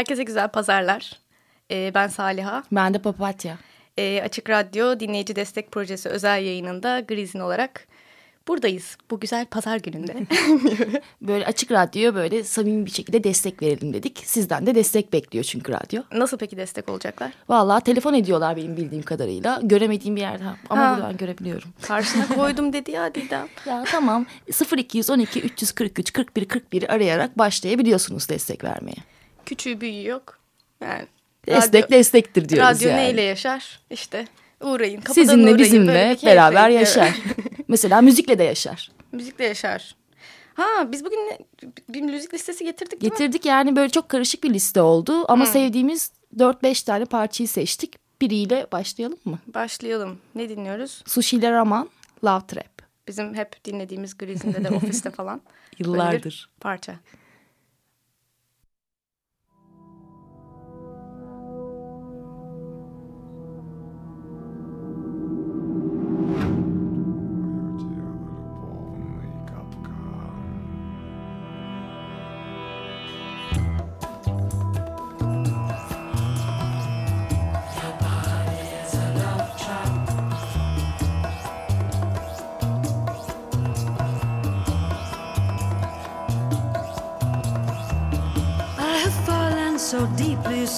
Herkese güzel pazarlar. Ee, ben Saliha. Ben de Papatya. Ee, Açık Radyo Dinleyici Destek Projesi özel yayınında Grizin olarak buradayız. Bu güzel pazar gününde. böyle Açık Radyo'ya böyle samimi bir şekilde destek verelim dedik. Sizden de destek bekliyor çünkü radyo. Nasıl peki destek olacaklar? Vallahi telefon ediyorlar benim bildiğim kadarıyla. Göremediğim bir yerde ama ha. buradan görebiliyorum. Karşına koydum dedi ya Didem. ya tamam 0212 343 41 41 arayarak başlayabiliyorsunuz destek vermeye küçüğü büyüğü yok. Yani Destek radyo, destektir diyoruz radyo yani. Radyo neyle yaşar? İşte uğrayın. Sizinle uğrayın, bizimle beraber yaşar. Mesela müzikle de yaşar. Müzikle yaşar. Ha biz bugün bir müzik listesi getirdik değil Getirdik mi? yani böyle çok karışık bir liste oldu. Ama hmm. sevdiğimiz 4-5 tane parçayı seçtik. Biriyle başlayalım mı? Başlayalım. Ne dinliyoruz? Sushi Raman, Love Trap. Bizim hep dinlediğimiz Grizzly'de de ofiste falan. Yıllardır. parça.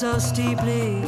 So steeply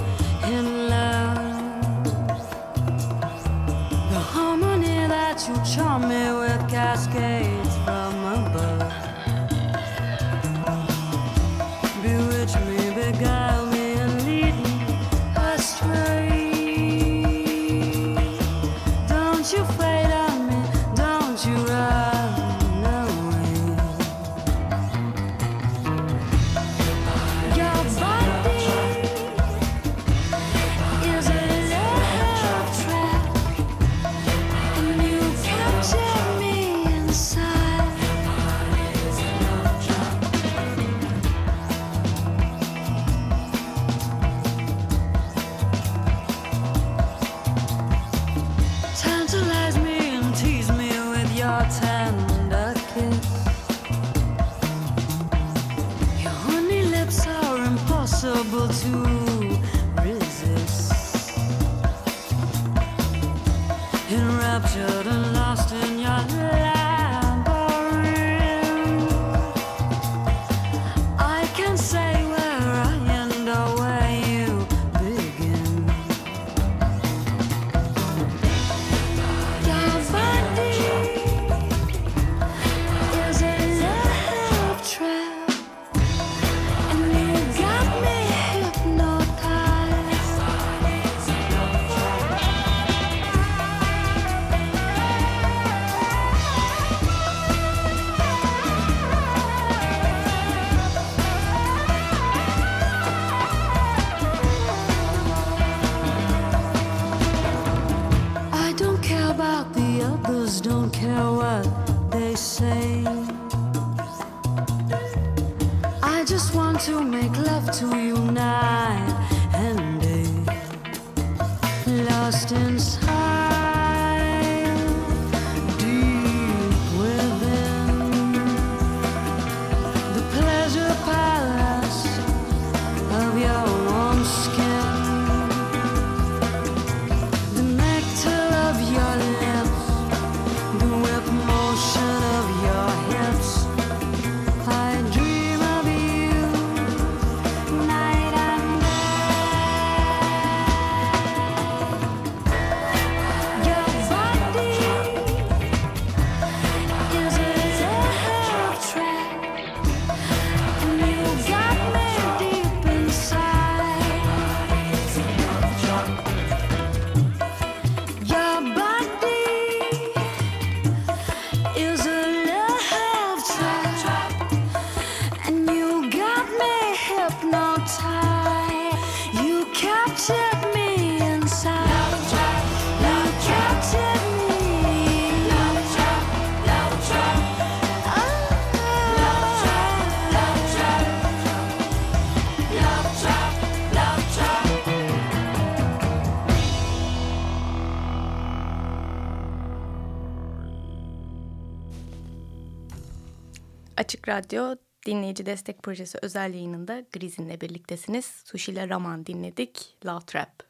Radyo Dinleyici Destek Projesi özel yayınında Grizin'le birliktesiniz. Sushi ile Raman dinledik. Love Trap.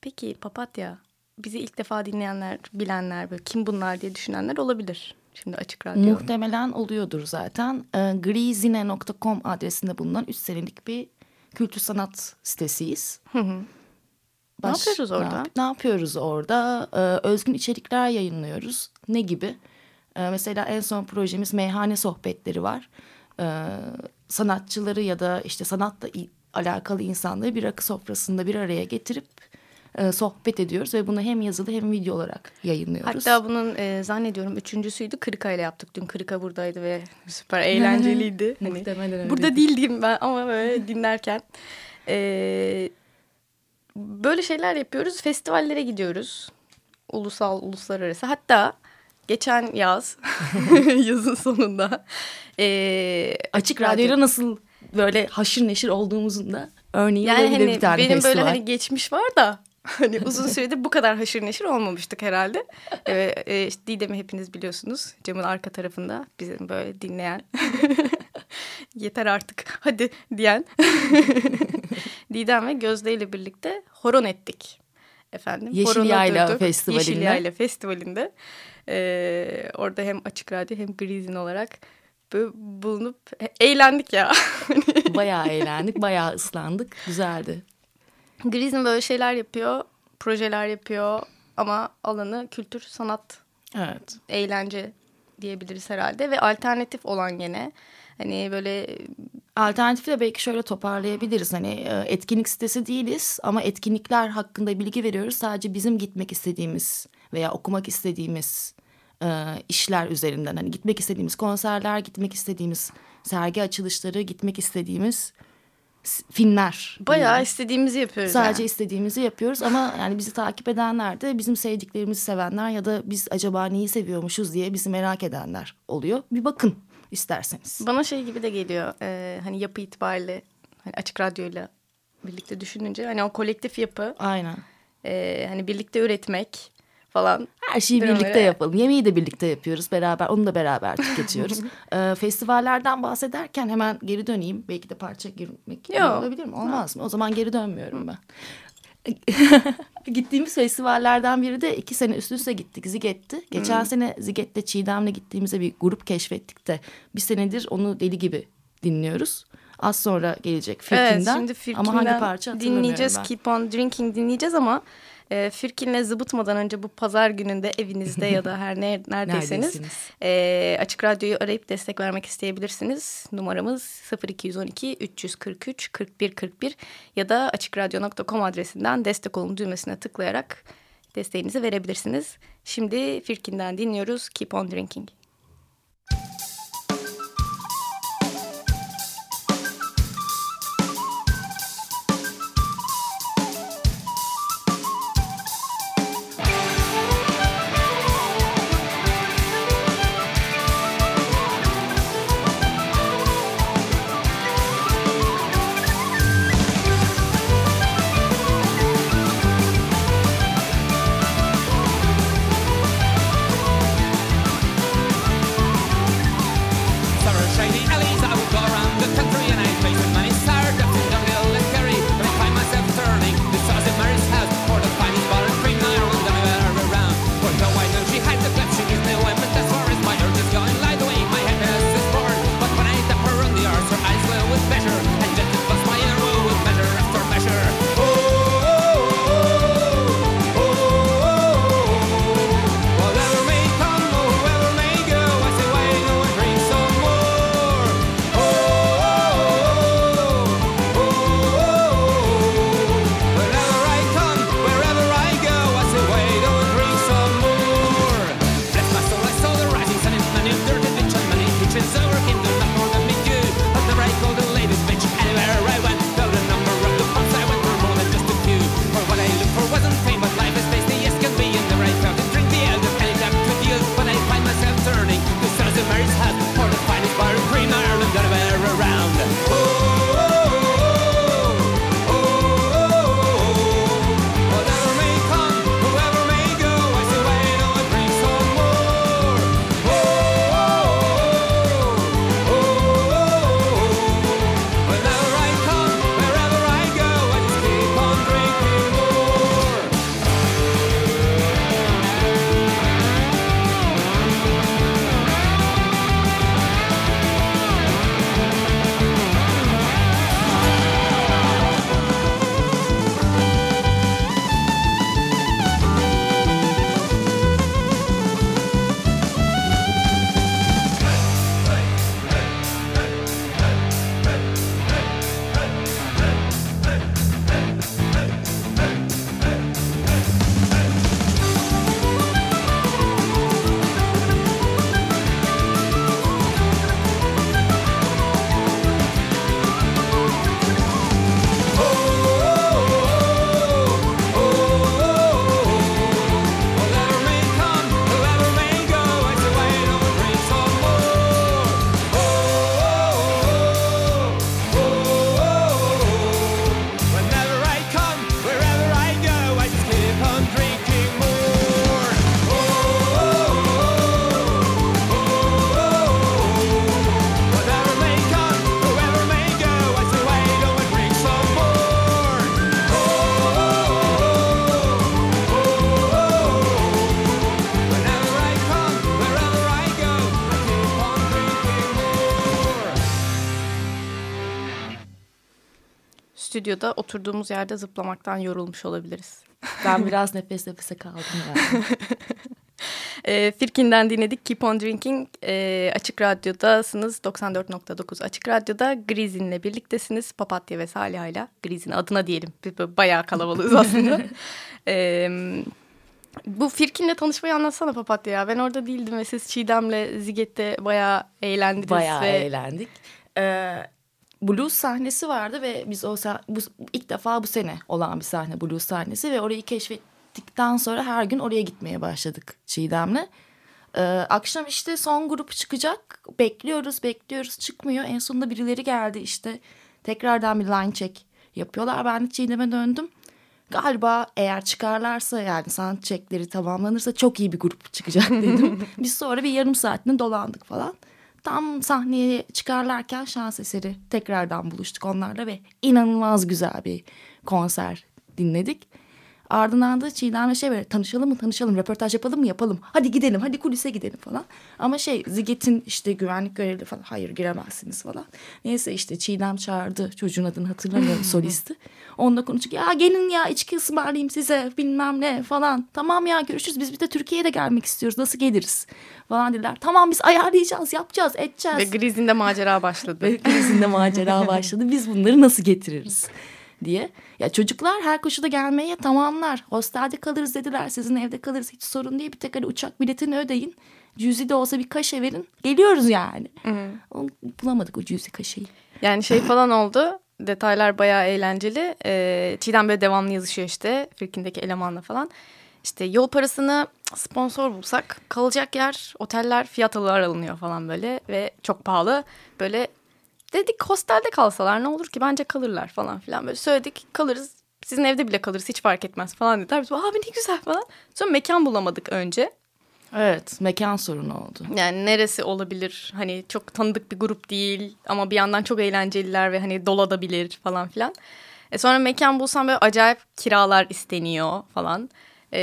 Peki Papatya, bizi ilk defa dinleyenler, bilenler, böyle kim bunlar diye düşünenler olabilir. Şimdi Açık Radyo. Muhtemelen oluyordur zaten. E, grizine.com adresinde bulunan 3 senelik bir kültür sanat sitesiyiz. Hı hı. ne yapıyoruz orada? Ne, ne yapıyoruz orada? Ee, özgün içerikler yayınlıyoruz. Ne gibi? Ee, mesela en son projemiz Meyhane Sohbetleri var. Ee, sanatçıları ya da işte sanatla alakalı insanları bir rakı sofrasında bir araya getirip e, sohbet ediyoruz ve bunu hem yazılı hem video olarak yayınlıyoruz. Hatta bunun e, zannediyorum üçüncüsüydü Kırıka ile yaptık. Dün Kırıka buradaydı ve süper eğlenceliydi. hani, Muhtemelen Burada öyledir. değildim ben ama böyle dinlerken. E, böyle şeyler yapıyoruz. Festivallere gidiyoruz. Ulusal, uluslararası. Hatta geçen yaz, yazın sonunda. E, Açık Radyo'yla nasıl böyle haşır neşir olduğumuzun da örneği yani hani bir tane benim böyle hani geçmiş var da hani uzun süredir bu kadar haşır neşir olmamıştık herhalde. Ee, e, işte Didem'i hepiniz biliyorsunuz. Camın arka tarafında bizim böyle dinleyen yeter artık hadi diyen Didem ve Gözde ile birlikte horon ettik. Efendim, Yeşil Yayla. Festivali'nde. Yeşil Yayla Festivalinde. Ee, orada hem Açık Radyo hem Grizin olarak bulunup eğlendik ya. bayağı eğlendik, bayağı ıslandık. Güzeldi. Grizin böyle şeyler yapıyor, projeler yapıyor ama alanı kültür, sanat, Evet. eğlence diyebiliriz herhalde ve alternatif olan gene hani böyle Alternatifi de belki şöyle toparlayabiliriz. Hani e, etkinlik sitesi değiliz ama etkinlikler hakkında bilgi veriyoruz. Sadece bizim gitmek istediğimiz veya okumak istediğimiz e, işler üzerinden. Hani gitmek istediğimiz konserler, gitmek istediğimiz sergi açılışları, gitmek istediğimiz filmler. bayağı diyelim. istediğimizi yapıyoruz. Sadece yani. istediğimizi yapıyoruz ama yani bizi takip edenler de bizim sevdiklerimizi sevenler ya da biz acaba neyi seviyormuşuz diye bizi merak edenler oluyor. Bir bakın isterseniz. Bana şey gibi de geliyor e, hani yapı itibariyle hani açık radyoyla birlikte düşününce hani o kolektif yapı Aynen. e, hani birlikte üretmek falan. Her şeyi mi? birlikte yapalım. Yemeği de birlikte yapıyoruz. Beraber onu da beraber tüketiyoruz. ee, festivallerden bahsederken hemen geri döneyim. Belki de parça girmek Yo. olabilir mi? Olmaz mı? O zaman geri dönmüyorum ben. Gittiğimiz festivallerden biri de iki sene üst üste gittik. Ziget'ti. Geçen sene Ziget'te Çiğdem'le gittiğimizde bir grup keşfettik de bir senedir onu deli gibi dinliyoruz. Az sonra gelecek Firkin'den. Evet şimdi Firkin'den Ama hangi parça dinleyeceğiz. ben. Keep on Drinking dinleyeceğiz ama e, Firkin'le zıbıtmadan önce bu pazar gününde evinizde ya da her ne, neredeyseniz e, Açık Radyo'yu arayıp destek vermek isteyebilirsiniz. Numaramız 0212 343 41 41 ya da açıkradyo.com adresinden destek olun düğmesine tıklayarak desteğinizi verebilirsiniz. Şimdi Firkin'den dinliyoruz Keep on Drinking. Keep stüdyoda oturduğumuz yerde zıplamaktan yorulmuş olabiliriz. Ben biraz nefes nefese kaldım yani. E, Firkin'den dinledik Keep On Drinking. E, açık Radyo'dasınız 94.9 Açık Radyo'da Grizin'le birliktesiniz. Papatya ve Saliha'yla Grizin adına diyelim. Biz böyle bayağı kalabalığız aslında. e, bu Firkin'le tanışmayı anlatsana Papatya ya. Ben orada değildim ve siz Çiğdem'le Ziget'te bayağı eğlendiniz. Bayağı ve... eğlendik. Ee, blues sahnesi vardı ve biz o bu, ilk defa bu sene olan bir sahne blues sahnesi ve orayı keşfettikten sonra her gün oraya gitmeye başladık Çiğdem'le. Ee, akşam işte son grup çıkacak. Bekliyoruz, bekliyoruz. Çıkmıyor. En sonunda birileri geldi işte. Tekrardan bir line check yapıyorlar. Ben de Çiğdem'e döndüm. Galiba eğer çıkarlarsa yani sound checkleri tamamlanırsa çok iyi bir grup çıkacak dedim. Biz sonra bir yarım saatini dolandık falan. Tam sahneye çıkarlarken şans eseri tekrardan buluştuk onlarla ve inanılmaz güzel bir konser dinledik. Ardından da Çiğdem'le şey böyle tanışalım mı tanışalım röportaj yapalım mı yapalım. Hadi gidelim hadi kulise gidelim falan. Ama şey Ziget'in işte güvenlik görevli falan hayır giremezsiniz falan. Neyse işte Çiğdem çağırdı çocuğun adını hatırlamıyorum solisti. Onunla konuştuk ya gelin ya içki ısmarlayayım size bilmem ne falan. Tamam ya görüşürüz biz bir de Türkiye'ye de gelmek istiyoruz nasıl geliriz falan dediler. Tamam biz ayarlayacağız yapacağız edeceğiz. Ve Grizin'de macera başladı. Ve Grizin'de macera başladı biz bunları nasıl getiririz? Diye. Ya çocuklar her koşuda gelmeye tamamlar. Hostelde kalırız dediler. Sizin evde kalırız hiç sorun değil. Bir tek hani uçak biletini ödeyin. Cüzi de olsa bir kaşe verin. Geliyoruz yani. Hı. bulamadık o cüzi kaşeyi. Yani şey falan oldu. Detaylar bayağı eğlenceli. Ee, Çiğdem böyle devamlı yazışıyor işte. Firkin'deki elemanla falan. İşte yol parasını sponsor bulsak kalacak yer, oteller fiyatlar alınıyor falan böyle ve çok pahalı. Böyle Dedik hostelde kalsalar ne olur ki bence kalırlar falan filan böyle söyledik kalırız sizin evde bile kalırız hiç fark etmez falan dediler. Biz abi ne güzel falan. Sonra mekan bulamadık önce. Evet mekan sorunu oldu. Yani neresi olabilir hani çok tanıdık bir grup değil ama bir yandan çok eğlenceliler ve hani dolabilir falan filan. E sonra mekan bulsam böyle acayip kiralar isteniyor falan. E,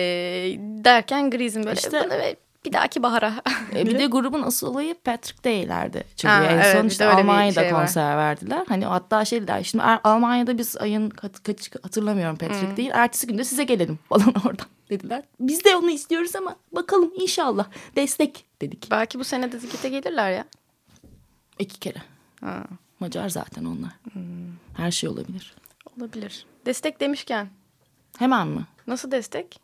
derken Griz'in böyle işte, bana böyle bir dahaki bahara. e, bir de grubun asıl olayı Patrick Day'lerdi. Çünkü ha, en evet, son işte Almanya'da şey konser var. verdiler. Hani hatta şey dediler şimdi Almanya'da biz ayın kaç, kaç hatırlamıyorum Patrick hmm. değil. Ertesi günde size gelelim falan oradan dediler. Biz de onu istiyoruz ama bakalım inşallah destek dedik. Belki bu sene de Zikit'e gelirler ya. İki kere. Ha. Macar zaten onlar. Hmm. Her şey olabilir. Olabilir. Destek demişken. Hemen mi? Nasıl destek?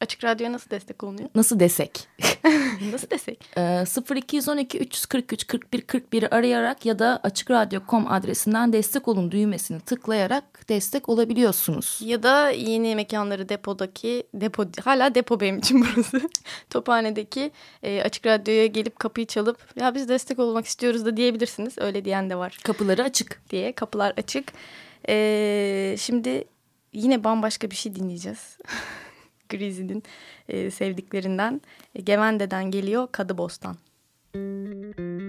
Açık Radyo'ya nasıl destek olunuyor? Nasıl desek? nasıl desek? Ee, 0212 343 41 41'i arayarak ya da açıkradyo.com adresinden destek olun düğmesini tıklayarak destek olabiliyorsunuz. Ya da yeni mekanları depodaki, depo hala depo benim için burası. Tophane'deki e, Açık Radyo'ya gelip kapıyı çalıp ya biz destek olmak istiyoruz da diyebilirsiniz. Öyle diyen de var. Kapıları açık. Diye kapılar açık. Ee, şimdi yine bambaşka bir şey dinleyeceğiz. Grizzly'nin e, sevdiklerinden. E, Gevende'den geliyor Kadı Bostan. Müzik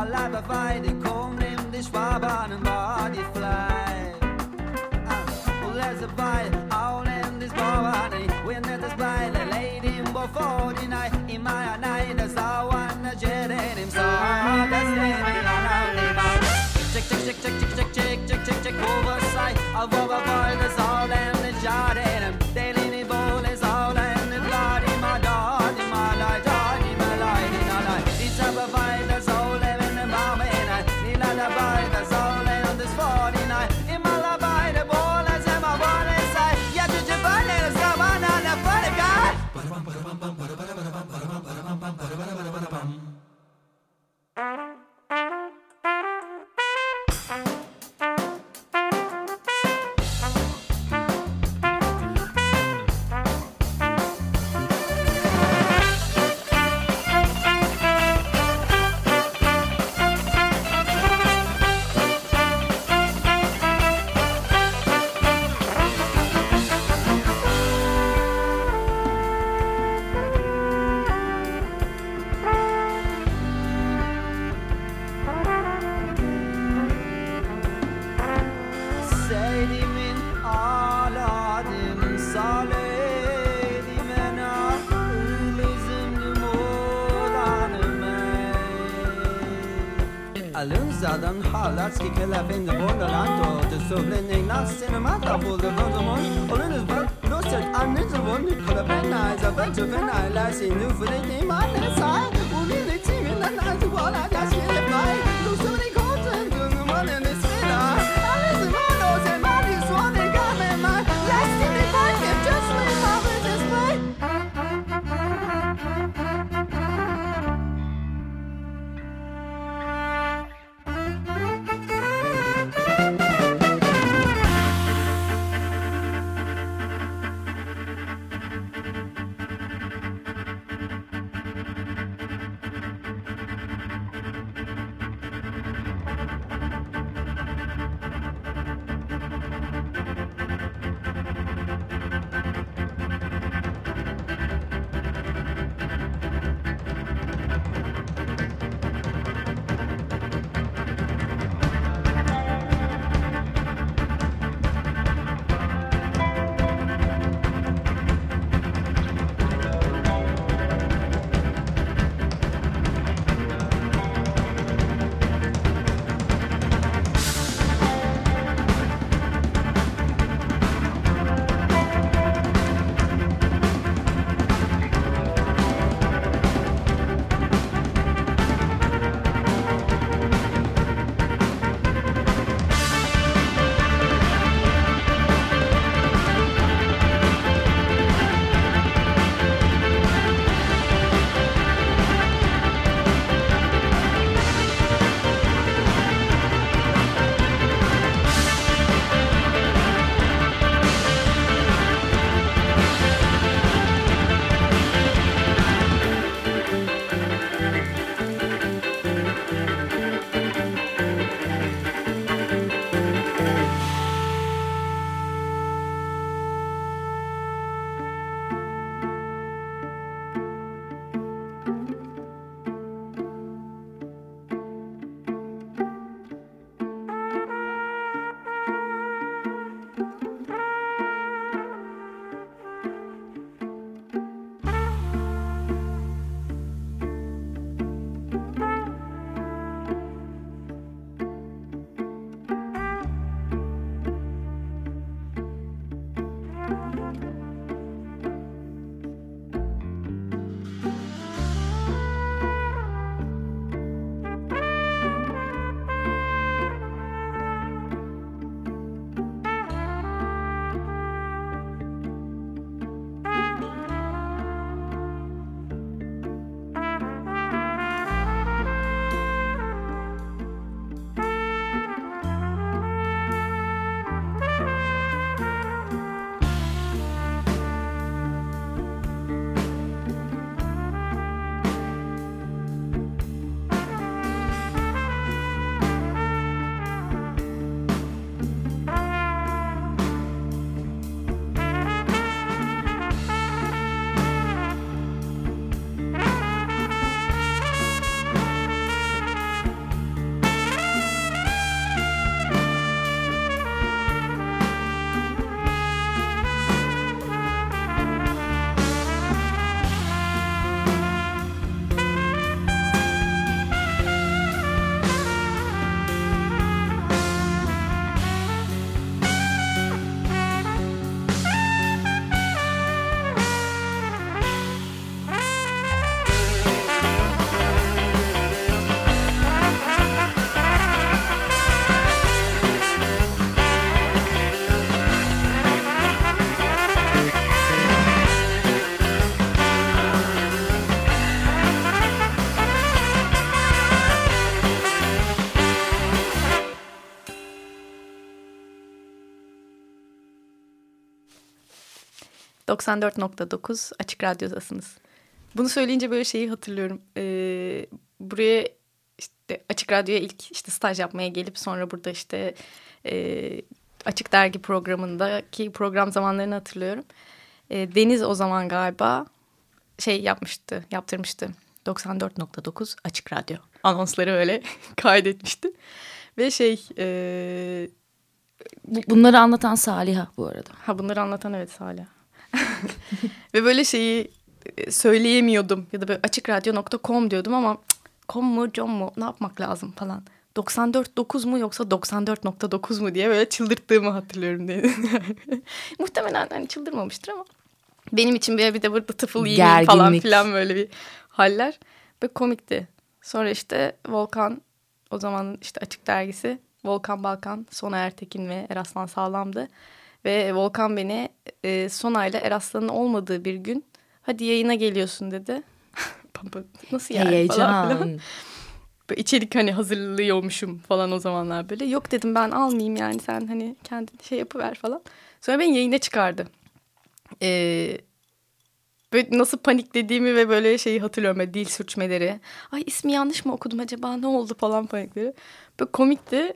Alla vej, det kom nemt, ich war Bahnen, war die Fly. Und letzte Beil, auch nemt, ich war Bahnen, wir nennen das Beil, a lady before the night, in my night, das auch an der Jere, im Saar, das Leben in einer Leben. Check, check, check, check, check, check, check, check, check, oversight, auf Oberfall, das all nemt, Selimin aladim salim ena Lüzüm mudanım Alın zadan halat ki kelafin de bordalanto De sobrenin nas sinemata buldu bordomon Olunuz bak Lüzüm anınca vondu kolapenna Zabel cöfena ilasi nüfür edeyim anne say Bu milletin minnan artık bu alacağız Lüzüm Música ...94.9 Açık Radyo'dasınız. Bunu söyleyince böyle şeyi hatırlıyorum. Ee, buraya işte Açık Radyo'ya ilk işte staj yapmaya gelip... ...sonra burada işte e, Açık Dergi programındaki program zamanlarını hatırlıyorum. E, Deniz o zaman galiba şey yapmıştı, yaptırmıştı. 94.9 Açık Radyo. Anonsları öyle kaydetmişti. Ve şey... E, Bunları anlatan Saliha bu arada. Ha bunları anlatan evet Salih. Ve böyle şeyi e, söyleyemiyordum. Ya da böyle açıkradyo.com diyordum ama com mu com mu ne yapmak lazım falan. 94.9 mu yoksa 94.9 mu diye böyle çıldırttığımı hatırlıyorum diye. Muhtemelen hani çıldırmamıştır ama benim için bir, bir de burada tıfıl yiyeyim falan filan böyle bir haller. Böyle komikti. Sonra işte Volkan o zaman işte Açık Dergisi Volkan Balkan, Sona Ertekin ve Eraslan Sağlam'dı. Ve Volkan beni e, Sona ile Eraslan'ın olmadığı bir gün hadi yayına geliyorsun dedi. Nasıl yani falan filan. Heyecan. Böyle içerik hani hazırlıyormuşum falan o zamanlar böyle. Yok dedim ben almayayım yani sen hani kendin şey yapıver falan. Sonra beni yayına çıkardı. Ee, böyle nasıl paniklediğimi ve böyle şeyi hatırlıyorum böyle dil sürçmeleri. Ay ismi yanlış mı okudum acaba ne oldu falan panikleri. Böyle komikti.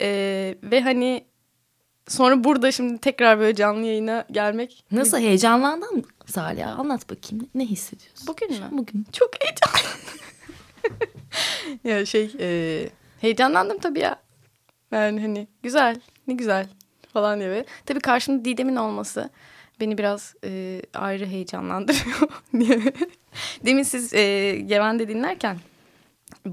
Ee, ve hani sonra burada şimdi tekrar böyle canlı yayına gelmek. Nasıl heyecanlandın Salih? Anlat bakayım. Ne hissediyorsun? Bugün mü? Bugün. Çok heyecanlandım. ya şey e, heyecanlandım tabii ya. Yani hani güzel ne güzel falan diye. Tabii karşımda Didem'in olması beni biraz e, ayrı heyecanlandırıyor. diye. Demin siz e, Geven'de dinlerken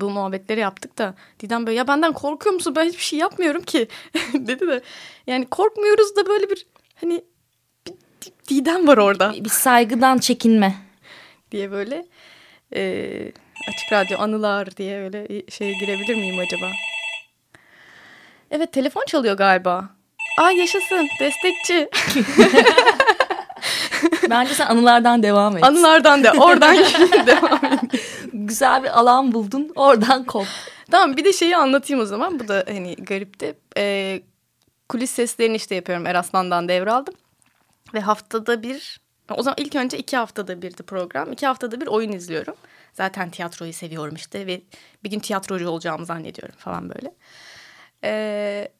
bu muhabbetleri yaptık da Didem böyle ya benden korkuyor musun ben hiçbir şey yapmıyorum ki dedi de yani korkmuyoruz da böyle bir hani bir Didem var orada Bir saygıdan çekinme. diye böyle e, açık radyo anılar diye öyle şeye girebilir miyim acaba? Evet telefon çalıyor galiba. Aa yaşasın destekçi. Bence sen anılardan devam et. Anılardan da oradan devam edeyim. Güzel bir alan buldun. Oradan kop. Tamam bir de şeyi anlatayım o zaman. Bu da hani garipti. E, kulis seslerini işte yapıyorum. Eraslan'dan devraldım. Ve haftada bir o zaman ilk önce iki haftada birdi program. İki haftada bir oyun izliyorum. Zaten tiyatroyu seviyorum işte ve bir gün tiyatrocu olacağımı zannediyorum falan böyle. Ee,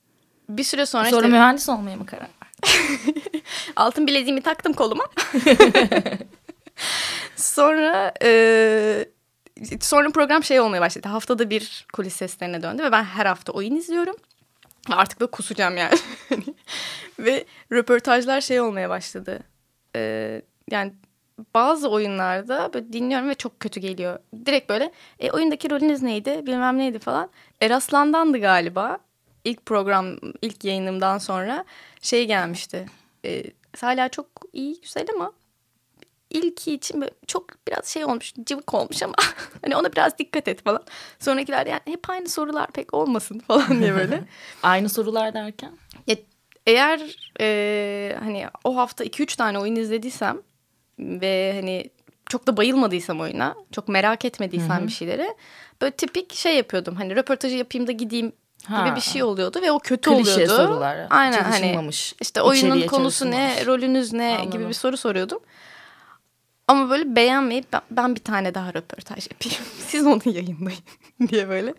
bir süre sonra, Sonra işte mühendis olmaya mı karar verdin? altın bileziğimi taktım koluma. sonra e, sonra program şey olmaya başladı. Haftada bir kulis seslerine döndü ve ben her hafta oyun izliyorum. Artık böyle kusacağım yani. ve röportajlar şey olmaya başladı. Ee, yani bazı oyunlarda böyle dinliyorum ve çok kötü geliyor. Direkt böyle e, oyundaki rolünüz neydi bilmem neydi falan. Eraslan'dandı galiba. İlk program, ilk yayınımdan sonra şey gelmişti. E, hala çok iyi, güzel ama ilki için çok biraz şey olmuş, cıvık olmuş ama hani ona biraz dikkat et falan. Sonrakiler yani hep aynı sorular pek olmasın falan diye böyle. Aynı sorular derken? Ya, eğer e, hani o hafta 2-3 tane oyun izlediysem ve hani çok da bayılmadıysam oyuna, çok merak etmediysem bir şeyleri böyle tipik şey yapıyordum. Hani röportajı yapayım da gideyim gibi Ha. bir şey oluyordu ve o kötü Klişe oluyordu. sorular. Aynen hani işte oyunun konusu ne, rolünüz ne Anladım. gibi bir soru soruyordum. Ama böyle beğenmeyip ben, ben bir tane daha röportaj yapayım. Siz onu yayınlayın diye böyle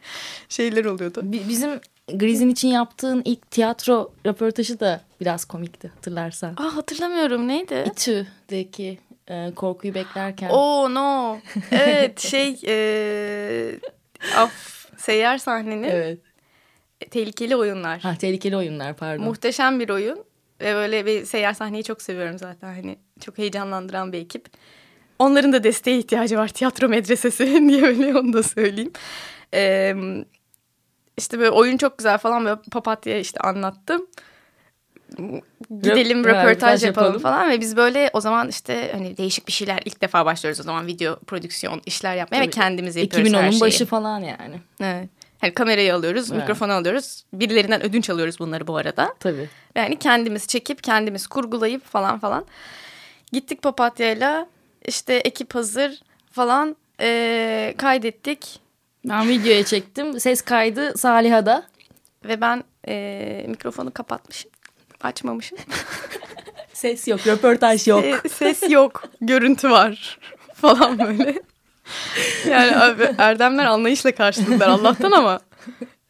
şeyler oluyordu. Bi- Bizim Griz'in için yaptığın ilk tiyatro röportajı da biraz komikti hatırlarsan. Aa hatırlamıyorum neydi? İTÜ'deki e, korkuyu beklerken. Oh no. Evet şey e, af seyyar sahnenin Evet. tehlikeli oyunlar. Ha, tehlikeli oyunlar pardon. Muhteşem bir oyun. Ve böyle bir seyyar sahneyi çok seviyorum zaten. Hani çok heyecanlandıran bir ekip. Onların da desteğe ihtiyacı var tiyatro medresesi diye böyle onu da söyleyeyim. Ee, işte böyle oyun çok güzel falan böyle papatya işte anlattım. Gidelim Röp- röportaj yapalım yapalım. falan ve biz böyle o zaman işte hani değişik bir şeyler ilk defa başlıyoruz o zaman video prodüksiyon işler yapmaya ve Tabii. kendimiz yapıyoruz her 2010'un şeyi. başı falan yani. Evet. Hani kamerayı alıyoruz, Evet. mikrofonu alıyoruz. Birilerinden ödünç alıyoruz bunları bu arada. Tabii. Yani kendimiz çekip kendimiz kurgulayıp falan falan. Gittik papatyayla işte ekip hazır falan eee, kaydettik. Ben videoya çektim. Ses kaydı Saliha'da. Ve ben eee, mikrofonu kapatmışım. Açmamışım. Ses yok, röportaj yok. E, ses yok. Görüntü var. falan böyle. Yani abi, Erdemler anlayışla karşıladılar Allah'tan ama.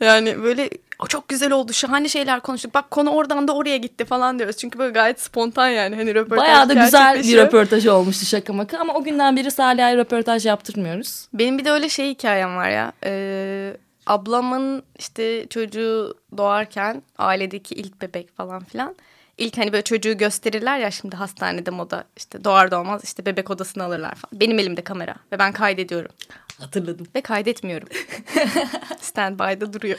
Yani böyle çok güzel oldu. Şahane şeyler konuştuk. Bak konu oradan da oraya gitti falan diyoruz. Çünkü böyle gayet spontan yani. Hani röportaj Bayağı da güzel bir röportaj olmuştu şaka maka ama o günden beri Saliha'ya röportaj yaptırmıyoruz. Benim bir de öyle şey hikayem var ya. Ee, ablamın işte çocuğu doğarken ailedeki ilk bebek falan filan. İlk hani böyle çocuğu gösterirler ya şimdi hastanede moda işte doğar doğmaz işte bebek odasına alırlar falan. Benim elimde kamera ve ben kaydediyorum. Hatırladım. Ve kaydetmiyorum. Standby'da duruyor.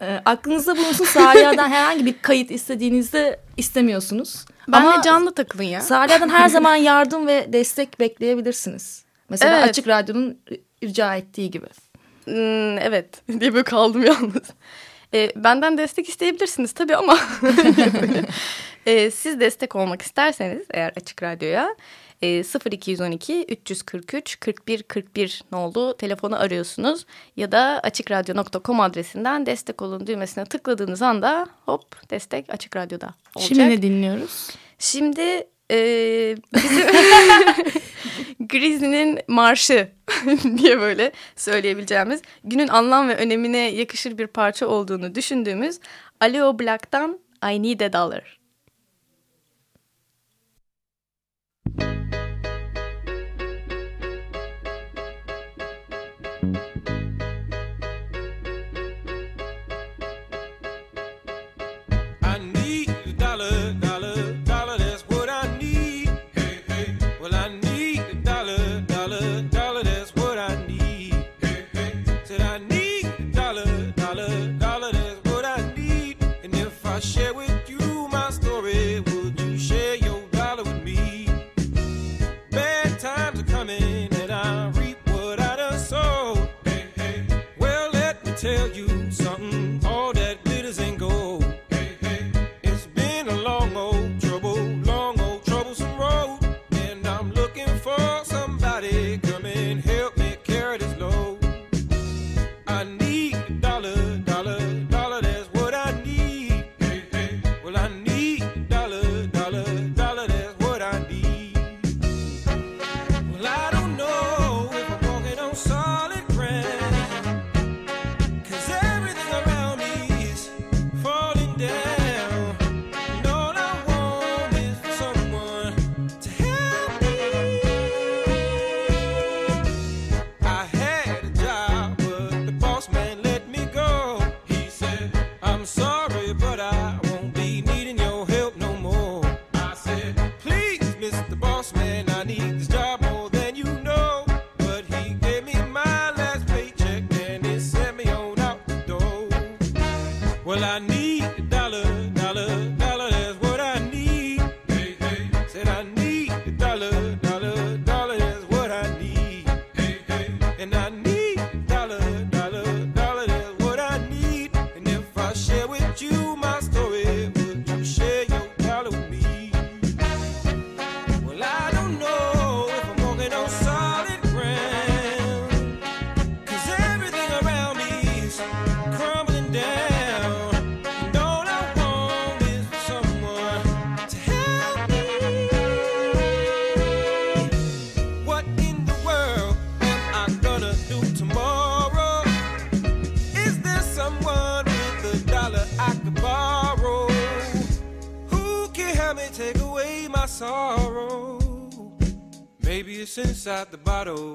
E, aklınızda bulunsun Sariya'dan herhangi bir kayıt istediğinizde istemiyorsunuz. Benle Ama canlı takılın ya. Sariya'dan her zaman yardım ve destek bekleyebilirsiniz. Mesela evet. Açık Radyo'nun rica ettiği gibi. Hmm, evet diye böyle kaldım yalnız. E, benden destek isteyebilirsiniz tabii ama e, siz destek olmak isterseniz eğer Açık Radyo'ya e, 0212 343 41 41 ne oldu telefonu arıyorsunuz ya da açıkradyo.com adresinden destek olun düğmesine tıkladığınız anda hop destek Açık Radyo'da olacak. Şimdi ne dinliyoruz? Şimdi e, bizim Grizzly'nin marşı diye böyle söyleyebileceğimiz günün anlam ve önemine yakışır bir parça olduğunu düşündüğümüz Aleo Black'tan I Need a Dollar. Bye. inside the bottle.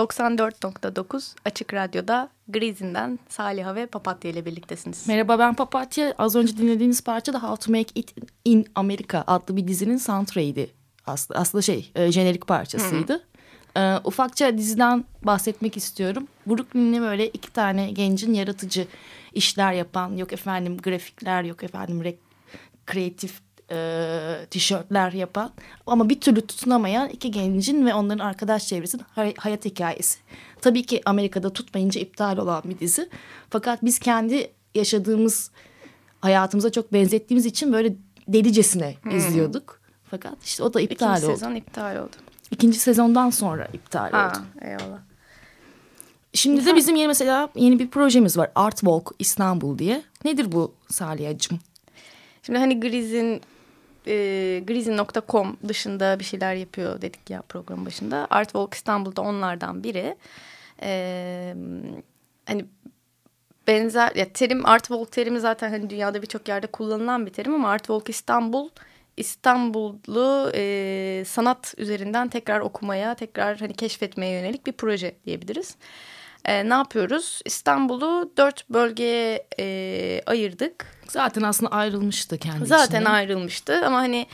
...94.9 Açık Radyo'da Grizin'den Saliha ve Papatya ile birliktesiniz. Merhaba ben Papatya. Az önce dinlediğiniz parça da How to Make It in America adlı bir dizinin soundtrack'iydi. Aslında, aslında şey e, jenerik parçasıydı. E, ufakça diziden bahsetmek istiyorum. Brooklyn'li böyle iki tane gencin yaratıcı işler yapan yok efendim grafikler yok efendim re- kreatif e, tişörtler yapan ama bir türlü tutunamayan iki gencin ve onların arkadaş çevresinin hay- hayat hikayesi. Tabii ki Amerika'da tutmayınca iptal olan bir dizi. Fakat biz kendi yaşadığımız hayatımıza çok benzettiğimiz için böyle delicesine izliyorduk. Fakat işte o da iptal İkinci oldu. sezon iptal oldu. İkinci sezondan sonra iptal Ha, oldu. eyvallah. Şimdi de bizim yeni mesela yeni bir projemiz var. Art Walk İstanbul diye. Nedir bu Saliha'cığım? Şimdi hani Griz'in e, grizin.com dışında bir şeyler yapıyor dedik ya program başında. Art Walk İstanbul'da onlardan biri. E, hani benzer ya terim Art Walk terimi zaten hani dünyada birçok yerde kullanılan bir terim ama Art Walk İstanbul İstanbullu e, sanat üzerinden tekrar okumaya, tekrar hani keşfetmeye yönelik bir proje diyebiliriz. E, ne yapıyoruz? İstanbul'u dört bölgeye e, ayırdık. Zaten aslında ayrılmıştı kendi Zaten içinde. ayrılmıştı ama hani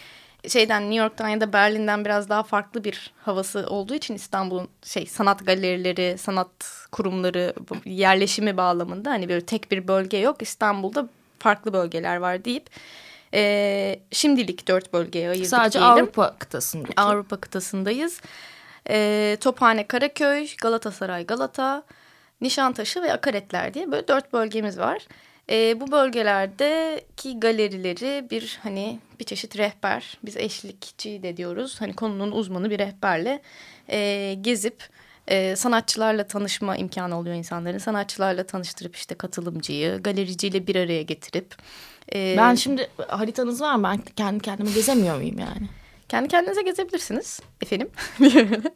şeyden New York'tan ya da Berlin'den biraz daha farklı bir havası olduğu için İstanbul'un şey sanat galerileri, sanat kurumları yerleşimi bağlamında hani böyle tek bir bölge yok. İstanbul'da farklı bölgeler var deyip e, şimdilik dört bölgeye ayırdık Sadece diyelim. Avrupa kıtasındaki. Avrupa kıtasındayız. E, Tophane, Karaköy, Galatasaray, Galata, Nişantaşı ve Akaretler diye böyle dört bölgemiz var. E, bu bölgelerdeki galerileri bir hani bir çeşit rehber, biz eşlikçi de diyoruz. Hani konunun uzmanı bir rehberle e, gezip e, sanatçılarla tanışma imkanı oluyor insanların. Sanatçılarla tanıştırıp işte katılımcıyı, galericiyle bir araya getirip. e, Ben şimdi haritanız var mı? Ben kendi kendime gezemiyor muyum yani? kendi kendinize gezebilirsiniz efendim.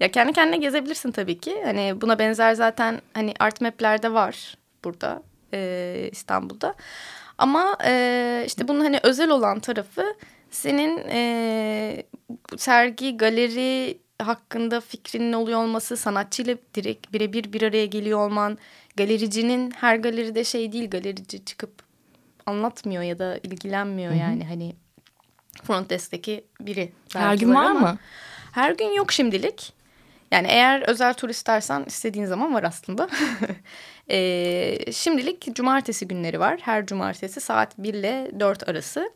ya kendi kendine gezebilirsin tabii ki. Hani buna benzer zaten hani art map'lerde var burada e, İstanbul'da. Ama e, işte bunun hani özel olan tarafı senin e, sergi, galeri hakkında fikrinin oluyor olması, sanatçıyla direkt birebir bir araya geliyor olman, galericinin her galeride şey değil, galerici çıkıp anlatmıyor ya da ilgilenmiyor yani hani front desk'teki biri. Her gün var ama mı? Her gün yok şimdilik. Yani eğer özel tur istersen istediğin zaman var aslında. Ee, şimdilik cumartesi günleri var. Her cumartesi saat 1 ile 4 arası.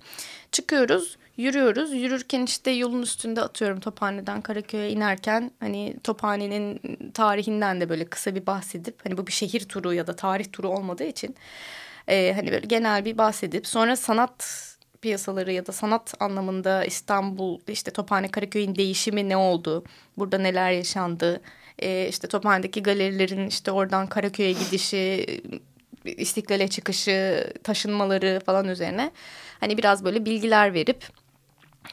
Çıkıyoruz, yürüyoruz. Yürürken işte yolun üstünde atıyorum Tophane'den Karaköy'e inerken hani Tophane'nin tarihinden de böyle kısa bir bahsedip hani bu bir şehir turu ya da tarih turu olmadığı için e, hani böyle genel bir bahsedip sonra sanat piyasaları ya da sanat anlamında İstanbul işte Tophane Karaköy'ün değişimi ne oldu? Burada neler yaşandı? Ee, işte Tophane'deki galerilerin işte oradan Karaköy'e gidişi, İstiklal'e çıkışı, taşınmaları falan üzerine hani biraz böyle bilgiler verip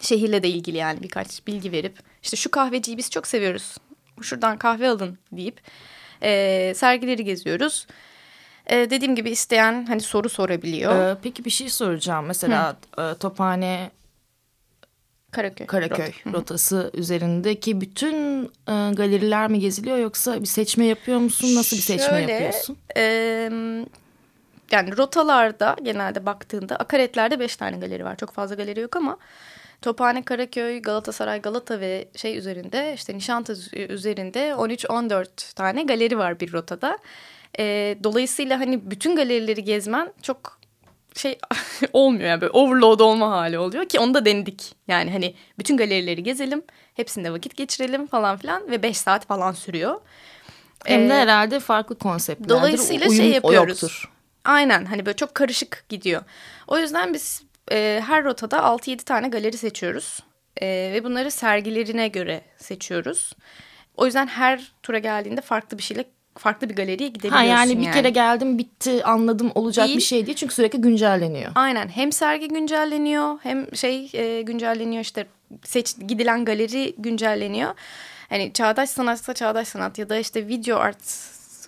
şehirle de ilgili yani birkaç bilgi verip işte şu kahveciyi biz çok seviyoruz. Şuradan kahve alın deyip e, sergileri geziyoruz. E, dediğim gibi isteyen hani soru sorabiliyor. Ee, peki bir şey soracağım. Mesela e, Tophane Karaköy. Karaköy rotası üzerindeki bütün e, galeriler mi geziliyor yoksa bir seçme yapıyor musun? Nasıl bir seçme Şöyle, yapıyorsun? e, yani rotalarda genelde baktığında akaretlerde beş tane galeri var. Çok fazla galeri yok ama Tophane, Karaköy, Galatasaray, Galata ve şey üzerinde işte Nişantaşı üzerinde 13-14 tane galeri var bir rotada. E, dolayısıyla hani bütün galerileri gezmen çok şey olmuyor yani böyle overload olma hali oluyor ki onu da denedik. Yani hani bütün galerileri gezelim, hepsinde vakit geçirelim falan filan ve 5 saat falan sürüyor. Hem de Ee, herhalde farklı konseptlerdir. Dolayısıyla Uyum şey yapıyoruz. yoktur. Aynen hani böyle çok karışık gidiyor. O yüzden biz e, her rotada 6-7 tane galeri seçiyoruz. E, ve bunları sergilerine göre seçiyoruz. O yüzden her tura geldiğinde farklı bir şeyle farklı bir galeriye gidebiliyorsun Ha yani bir kere geldim bitti anladım olacak Değil. bir şey değil çünkü sürekli güncelleniyor. Aynen hem sergi güncelleniyor hem şey e, güncelleniyor işte seç gidilen galeri güncelleniyor. Hani çağdaş sanatsa çağdaş sanat ya da işte video art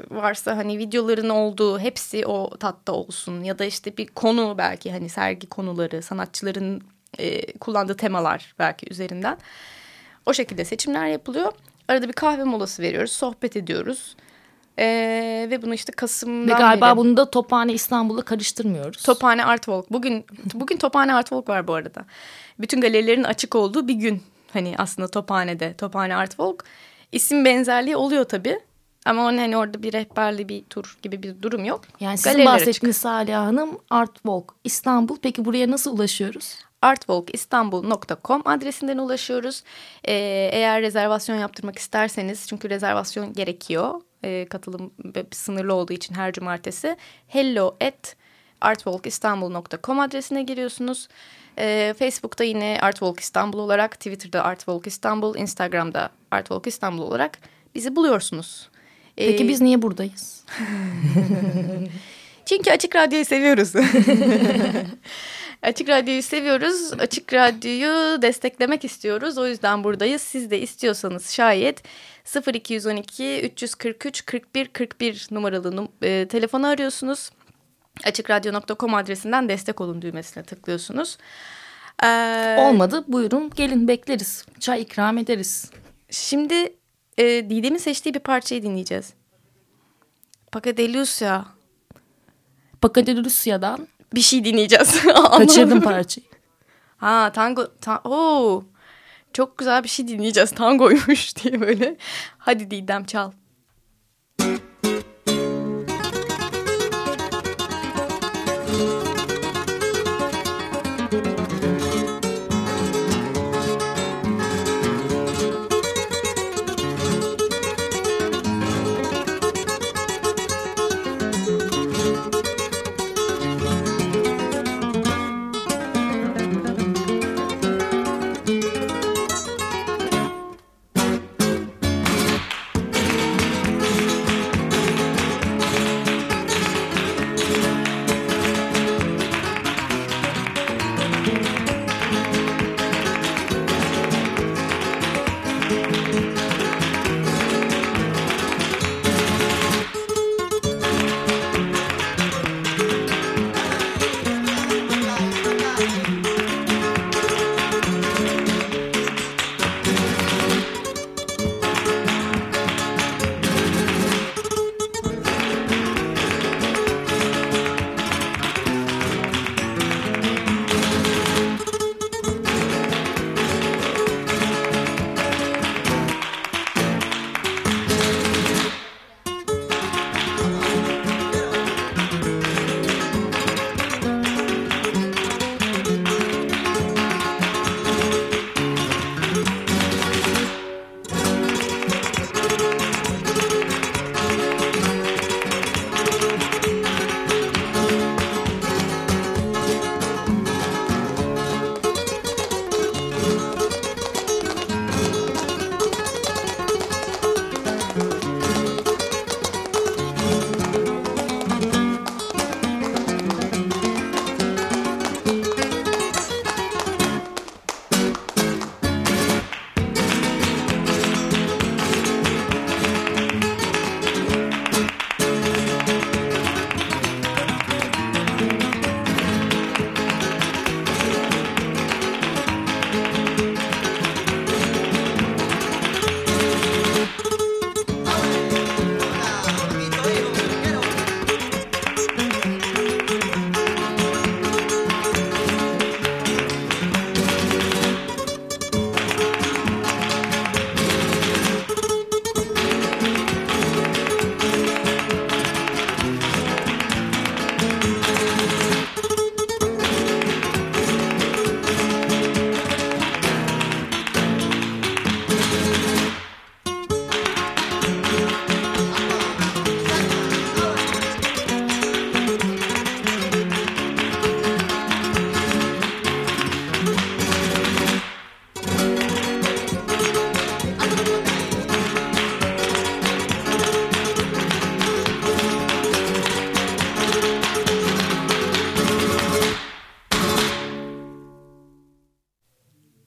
varsa hani videoların olduğu hepsi o tatta olsun ya da işte bir konu belki hani sergi konuları sanatçıların e, kullandığı temalar belki üzerinden o şekilde seçimler yapılıyor. Arada bir kahve molası veriyoruz, sohbet ediyoruz. Ee, ve bunu işte Kasım'dan Ve galiba beri... bunu da Tophane İstanbul'la karıştırmıyoruz. Tophane Art Walk. Bugün bugün Tophane Art Walk var bu arada. Bütün galerilerin açık olduğu bir gün. Hani aslında Tophane'de Tophane Art Walk. İsim benzerliği oluyor tabii. Ama onun hani orada bir rehberli bir tur gibi bir durum yok. yani sizin Galeriler açık. bahsettiğiniz Salih Hanım Art Walk İstanbul. Peki buraya nasıl ulaşıyoruz? artwalkistanbul.com adresinden ulaşıyoruz. Ee, eğer rezervasyon yaptırmak isterseniz çünkü rezervasyon gerekiyor. Ee, katılım sınırlı olduğu için her cumartesi. Hello at artwalkistanbul.com adresine giriyorsunuz. Ee, Facebook'ta yine Artwalk İstanbul olarak, Twitter'da Artwalk İstanbul, Instagram'da Artwalk İstanbul olarak bizi buluyorsunuz. Peki Ee, biz niye buradayız? çünkü Açık Radyo'yu seviyoruz. Açık Radyo'yu seviyoruz. Açık Radyo'yu desteklemek istiyoruz. O yüzden buradayız. Siz de istiyorsanız şayet 0212 343 41 41 numaralı num- e, telefonu arıyorsunuz. Açıkradyo.com adresinden destek olun düğmesine tıklıyorsunuz. Ee, Olmadı buyurun gelin bekleriz. Çay ikram ederiz. Şimdi e, Didem'in seçtiği bir parçayı dinleyeceğiz. Pakadelusya Pakadelusya'dan bir şey dinleyeceğiz. kaçırdım parçayı. Ha tango. Ta Oo, çok güzel bir şey dinleyeceğiz. Tangoymuş diye böyle. Hadi Didem çal.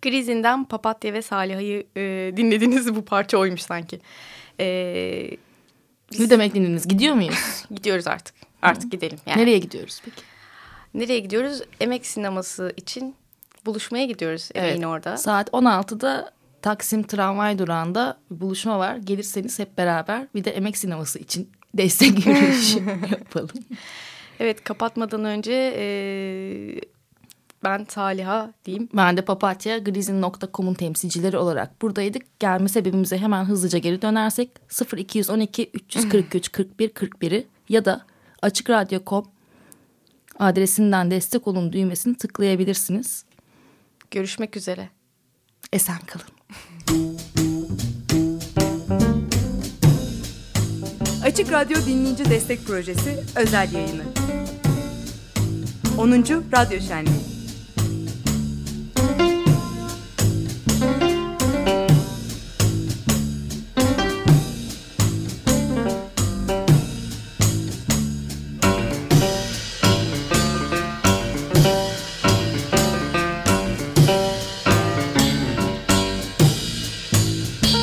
Grizin'den Papatya ve Saliha'yı e, dinlediğiniz bu parça oymuş sanki. E, Ne demek dinlediniz? Gidiyor muyuz? gidiyoruz artık. Artık gidelim. Yani. Nereye gidiyoruz peki? Nereye gidiyoruz? Emek sineması için buluşmaya gidiyoruz Emeğin orada. Saat 16'da Taksim tramvay durağında buluşma var. Gelirseniz hep beraber bir de emek sineması için destek yürüyüşü yapalım. Evet kapatmadan önce e, ben Saliha diyeyim. Ben de Papatya Grizin.com'un temsilcileri olarak buradaydık. Gelme sebebimize hemen hızlıca geri dönersek 0212 343 41 41'i ya da açıkradyo.com adresinden destek olun düğmesini tıklayabilirsiniz. Görüşmek üzere. Esen kalın. Açık Radyo Dinleyici Destek Projesi özel yayını. 10. Radyo Şenliği